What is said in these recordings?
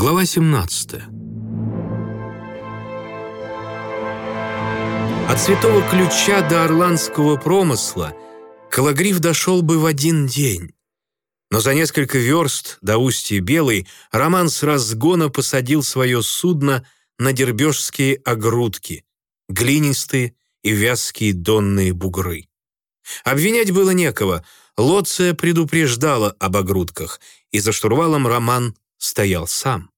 Глава 17. От Святого Ключа до Орландского промысла Калагриф дошел бы в один день. Но за несколько верст до устья Белой Роман с разгона посадил свое судно на дербежские огрудки, глинистые и вязкие донные бугры. Обвинять было некого, Лоция предупреждала об огрудках, и за штурвалом Роман стоял сам.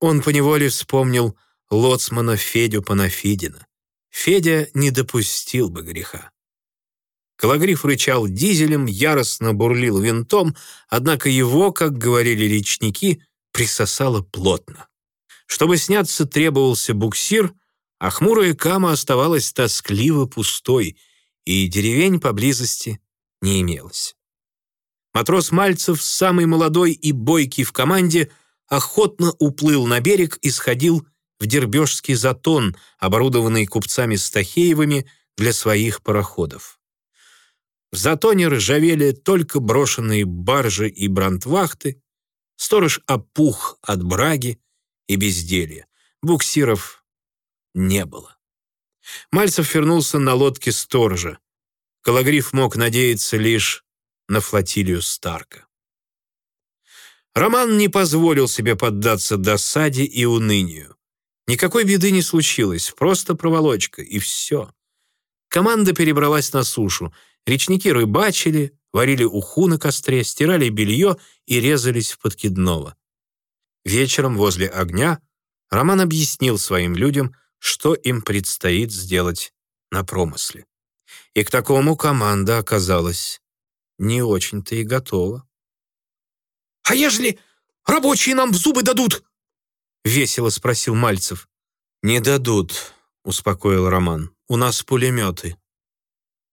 Он поневоле вспомнил лоцмана Федю Панафидина. Федя не допустил бы греха. Калагриф рычал дизелем, яростно бурлил винтом, однако его, как говорили речники, присосало плотно. Чтобы сняться, требовался буксир, а хмурая кама оставалась тоскливо пустой, и деревень поблизости не имелось. Матрос Мальцев, самый молодой и бойкий в команде, охотно уплыл на берег и сходил в Дербежский затон, оборудованный купцами Стахеевыми для своих пароходов. В затоне ржавели только брошенные баржи и брандвахты, сторож опух от браги и безделья. Буксиров не было. Мальцев вернулся на лодке сторожа. Калагриф мог надеяться лишь на флотилию Старка. Роман не позволил себе поддаться досаде и унынию. Никакой беды не случилось, просто проволочка, и все. Команда перебралась на сушу. Речники рыбачили, варили уху на костре, стирали белье и резались в подкидного. Вечером возле огня Роман объяснил своим людям, что им предстоит сделать на промысле. И к такому команда оказалась не очень-то и готова. «А ежели рабочие нам в зубы дадут?» — весело спросил Мальцев. «Не дадут», — успокоил Роман. «У нас пулеметы».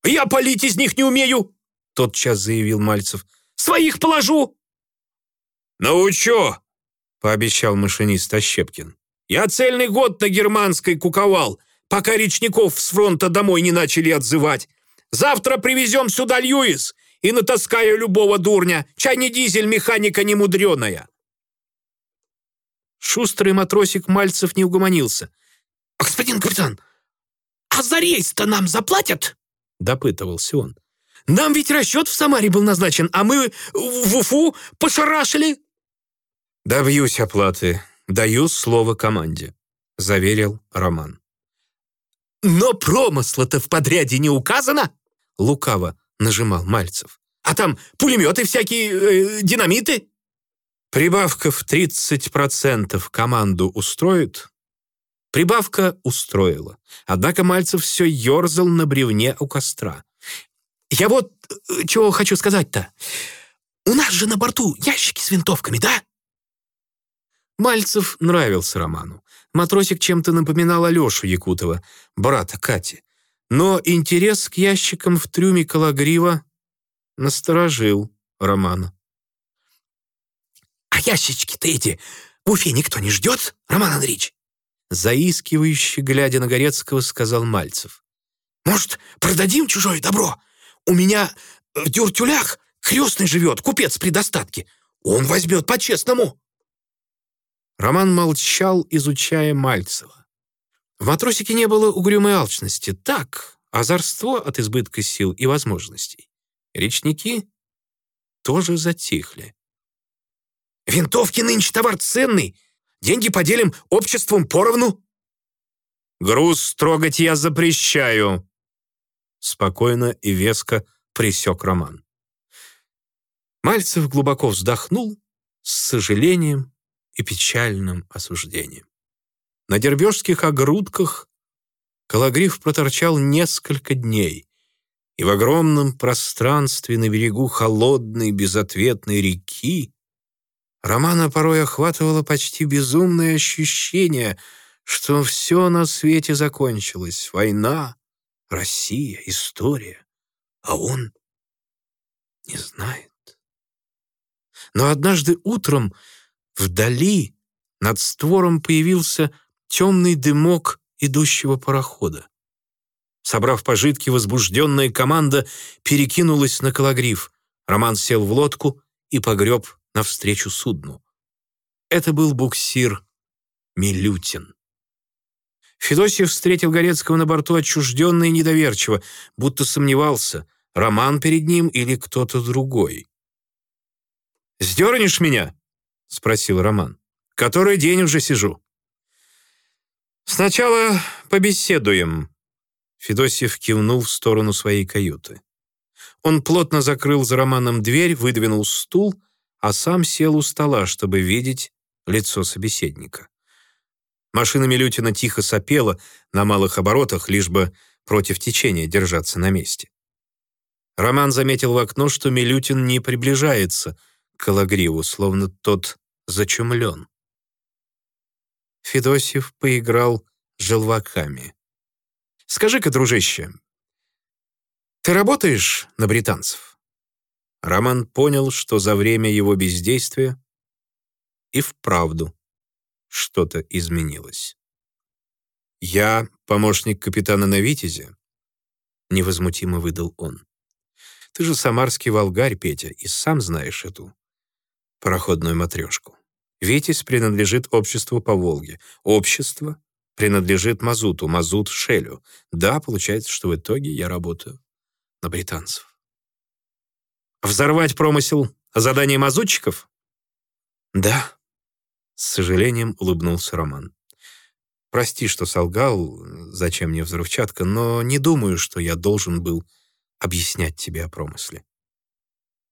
«Я палить из них не умею!» — тотчас заявил Мальцев. «Своих положу!» «Научу!» — пообещал машинист Ощепкин. «Я цельный год на германской куковал, пока речников с фронта домой не начали отзывать. Завтра привезем сюда Льюис и натаскаю любого дурня. Чай не дизель, механика не мудреная». Шустрый матросик Мальцев не угомонился. «Господин капитан, а за рейс-то нам заплатят?» — допытывался он. «Нам ведь расчет в Самаре был назначен, а мы в Уфу пошарашили». «Добьюсь оплаты. Даю слово команде», — заверил Роман. «Но промысла-то в подряде не указано?» — лукаво нажимал Мальцев. «А там пулеметы всякие, э, динамиты?» «Прибавка в 30% команду устроит?» Прибавка устроила. Однако Мальцев все ерзал на бревне у костра. «Я вот э, чего хочу сказать-то. У нас же на борту ящики с винтовками, да?» Мальцев нравился Роману. Матросик чем-то напоминал Алешу Якутова, брата Кати. Но интерес к ящикам в трюме Калагрива насторожил Романа. «А ящички-то эти в Уфе никто не ждет, Роман Андреевич?» Заискивающе, глядя на Горецкого, сказал Мальцев. «Может, продадим чужое добро? У меня в дюртюлях крестный живет, купец при достатке. Он возьмет по-честному». Роман молчал, изучая Мальцева. В матросике не было угрюмой алчности. Так, озорство от избытка сил и возможностей. Речники тоже затихли. «Винтовки нынче товар ценный. Деньги поделим обществом поровну». «Груз трогать я запрещаю», — спокойно и веско присек Роман. Мальцев глубоко вздохнул с сожалением и печальным осуждением. На дербежских огрудках Калагриф проторчал несколько дней, и в огромном пространстве на берегу холодной безответной реки Романа порой охватывало почти безумное ощущение, что все на свете закончилось. Война, Россия, история. А он не знает. Но однажды утром вдали над створом появился темный дымок идущего парохода. Собрав пожитки, возбужденная команда перекинулась на калагриф. Роман сел в лодку и погреб навстречу судну. Это был буксир Милютин. Федосьев встретил Горецкого на борту отчужденно и недоверчиво, будто сомневался, Роман перед ним или кто-то другой. «Сдернешь меня?» — спросил Роман. «Который день уже сижу». «Сначала побеседуем», — Федосьев кивнул в сторону своей каюты. Он плотно закрыл за Романом дверь, выдвинул стул, а сам сел у стола, чтобы видеть лицо собеседника. Машина Милютина тихо сопела на малых оборотах, лишь бы против течения держаться на месте. Роман заметил в окно, что Милютин не приближается к Калагриву, словно тот зачумлен. Федосьев поиграл желваками. «Скажи-ка, дружище, ты работаешь на британцев?» Роман понял, что за время его бездействия и вправду что-то изменилось. «Я помощник капитана на «Витязе», — невозмутимо выдал он. «Ты же самарский волгарь, Петя, и сам знаешь эту пароходную матрешку. Витязь принадлежит обществу по Волге. Общество принадлежит Мазуту, Мазут — Шелю. Да, получается, что в итоге я работаю на британцев. Взорвать промысел — задание мазутчиков? Да, с сожалением улыбнулся Роман. «Прости, что солгал, зачем мне взрывчатка, но не думаю, что я должен был объяснять тебе о промысле».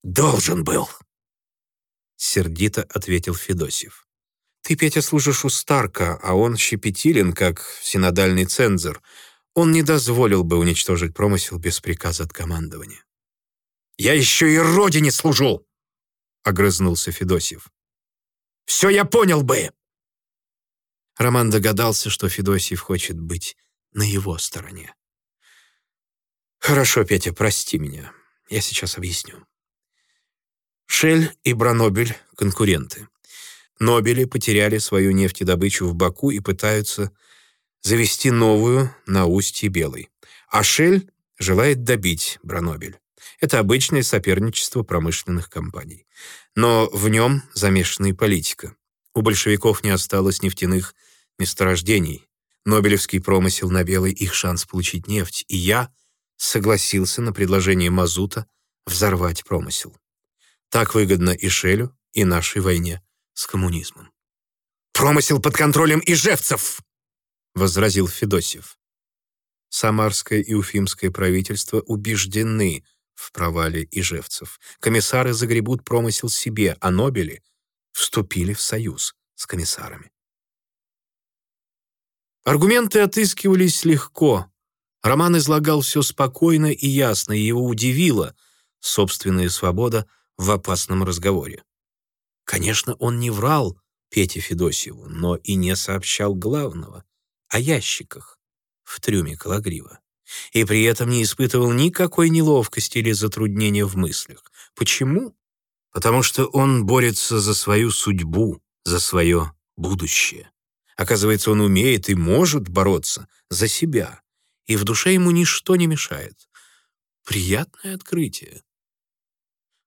«Должен был!» Сердито ответил Федосев. «Ты, Петя, служишь у Старка, а он щепетилен, как синодальный цензор. Он не дозволил бы уничтожить промысел без приказа от командования». «Я еще и родине служу!» — огрызнулся Федосев. Все я понял бы!» Роман догадался, что Федосиев хочет быть на его стороне. «Хорошо, Петя, прости меня. Я сейчас объясню. Шель и Бранобель — конкуренты. Нобели потеряли свою нефтедобычу в Баку и пытаются завести новую на устье Белой. А Шель желает добить Бранобель. Это обычное соперничество промышленных компаний. Но в нем замешана и политика. У большевиков не осталось нефтяных месторождений. Нобелевский промысел на белый их шанс получить нефть, и я согласился на предложение Мазута взорвать промысел. Так выгодно и Шелю, и нашей войне с коммунизмом. «Промысел под контролем ижевцев!» — возразил Федосев. Самарское и Уфимское правительства убеждены в провале ижевцев. Комиссары загребут промысел себе, а Нобели вступили в союз с комиссарами. Аргументы отыскивались легко. Роман излагал все спокойно и ясно, и его удивила собственная свобода в опасном разговоре. Конечно, он не врал Пете Федосьеву, но и не сообщал главного — о ящиках в трюме Калагрива и при этом не испытывал никакой неловкости или затруднения в мыслях. Почему? Потому что он борется за свою судьбу, за свое будущее. Оказывается, он умеет и может бороться за себя, и в душе ему ничто не мешает. Приятное открытие.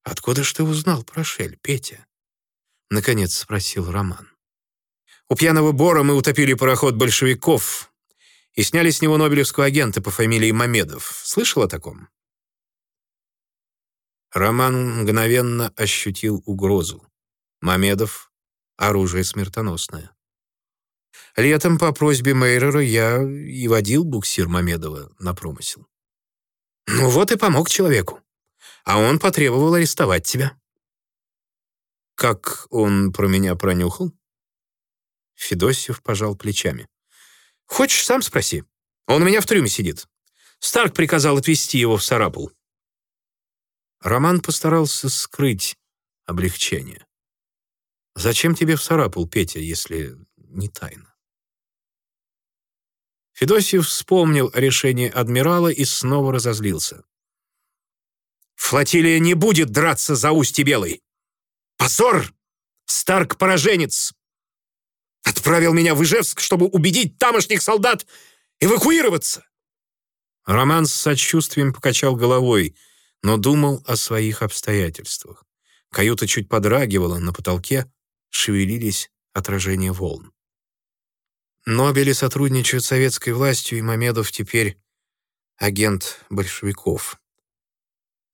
«Откуда ж ты узнал про Шель, Петя?» — наконец спросил Роман. «У пьяного Бора мы утопили пароход большевиков, и сняли с него нобелевского агента по фамилии Мамедов. Слышал о таком? Роман мгновенно ощутил угрозу. Мамедов — оружие смертоносное. Летом по просьбе Мейрера я и водил буксир Мамедова на промысел. Ну вот и помог человеку. А он потребовал арестовать тебя. Как он про меня пронюхал? Федосьев пожал плечами. Хочешь, сам спроси. Он у меня в трюме сидит. Старк приказал отвезти его в Сарапул. Роман постарался скрыть облегчение. «Зачем тебе в Сарапул, Петя, если не тайна?» Федосьев вспомнил решение адмирала и снова разозлился. «Флотилия не будет драться за устье Белой! Позор! Старк-пораженец! Отправил меня в Ижевск, чтобы убедить тамошних солдат эвакуироваться. Роман с сочувствием покачал головой, но думал о своих обстоятельствах. Каюта чуть подрагивала, на потолке шевелились отражение волн. Нобели сотрудничают с советской властью, и Мамедов теперь агент большевиков,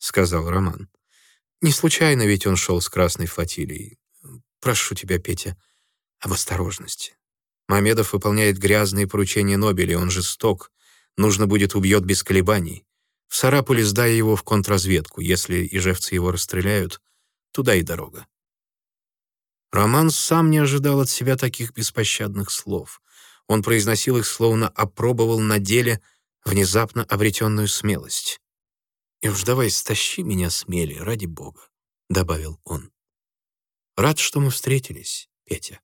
сказал Роман. Не случайно ведь он шел с Красной флотилией. Прошу тебя, Петя, об осторожности. Мамедов выполняет грязные поручения Нобеля, он жесток. Нужно будет убьет без колебаний. В Сарапуле сдай его в контрразведку. Если ижевцы его расстреляют, туда и дорога. Роман сам не ожидал от себя таких беспощадных слов. Он произносил их, словно опробовал на деле внезапно обретенную смелость. «И уж давай стащи меня смелее, ради бога», — добавил он. «Рад, что мы встретились, Петя».